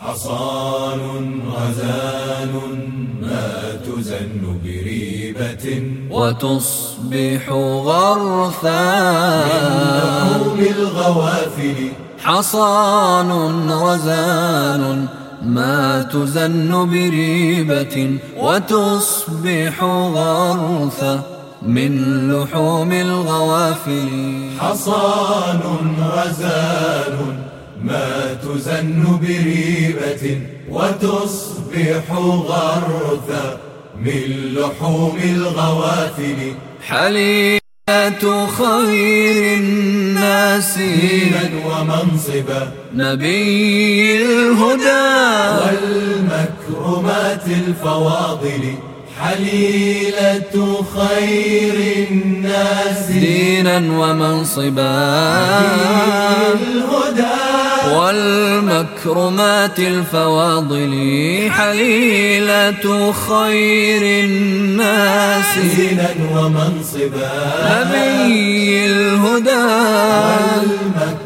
حصان غزال ما تزن بريبة وتصبح غرثا من الغوافل. حصان غزال ما تزن بريبة وتصبح غرثا من لحوم الغوافل. حصان غزال ما تزن بريبة وتصبح غرثا من لحوم الغوافل. حليلة خير الناس دينا ومنصبا. نبي الهدى. والمكرمات الفواضل. حليلة خير الناس. دينا ومنصبا. الهدى. والمكرمات الفواضل حليلة خير الناس. دينا ومنصبا. نبي الهدى. والمكرمات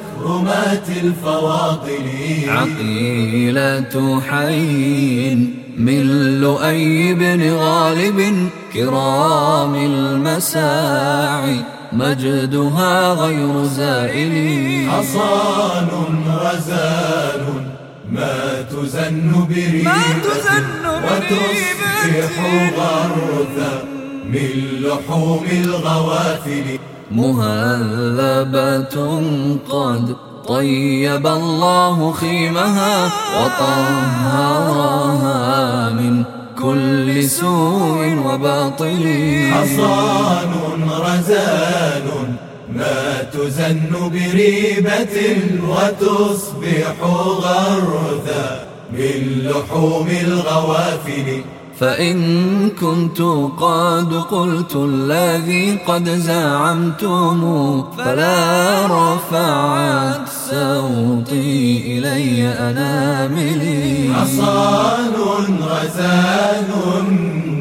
الفواضل. عقيلة حي من لؤي بن غالب كرام المساعي مجدها غير زائل. حصان غزال ما تزن بريبة وتصبح غرثا من لحوم الغوافل. مهذبة قد طيب الله خيمها وطهرها من كل سوء وباطل. حصان رزان ما تزن بريبة وتصبح غرثا من لحوم الغوافل. فإن كنت قد قلت الذي قد زعمتم فلا رفعت صوتي إلي أناملي حصان غزال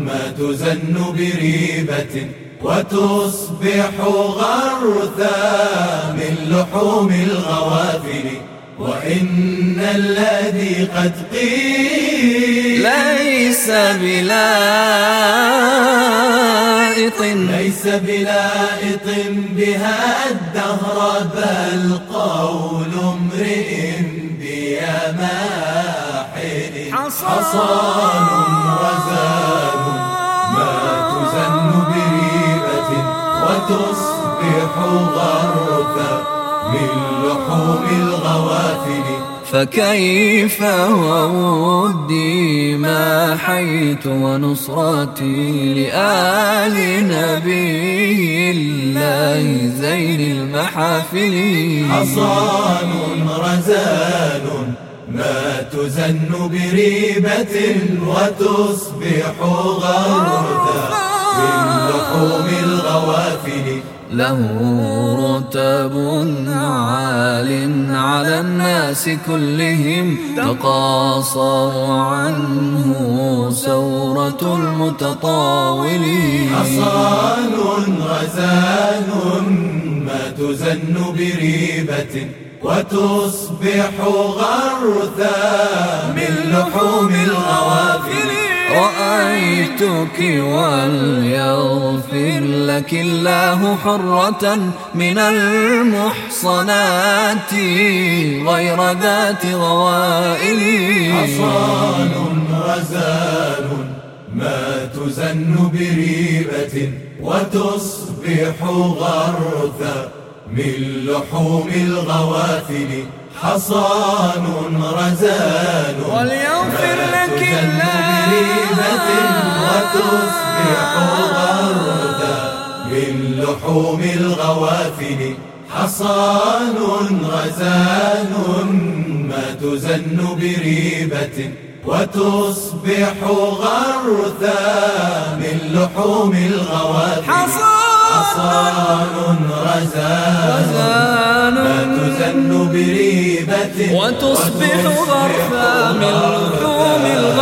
ما تزن بريبة وتصبح غرثا من لحوم الغوافل. وإن الذي قد قيل ليس بلائط. ليس بلائط بها الدهر بل قول امرئ بيماحل حصان غزال ما تزن بريبة وتصبح غرثا. من لحوم الغوافل. فكيف وودي ما حيت ونصرتي لآل نبي الله زين المحافل. حصان رزان ما تزن بريبة وتصبح غرثا من لحوم الغوافل. له رتب عال على الناس كلهم تقاصر عنه سورة المتطاولين حصان غزال ما تزن بريبة وتصبح غرثا من لحوم الغوافل. رأيتك وليغفر لك الله حرة من المحصنات غير ذات غوائل. حصان غزال ما تزن بريبة وتصبح غرثا من لحوم الغوافل. حصان رزان وليغفر ما لك تزن الله. بريبة وتصبح غرثا لحوم الغوافل حصان غزال ما تزن بريبة وتصبح غرثا من لحوم الغوافل حصان غزال ما تزن بريبة وتصبح غرفا من لحوم الغوافل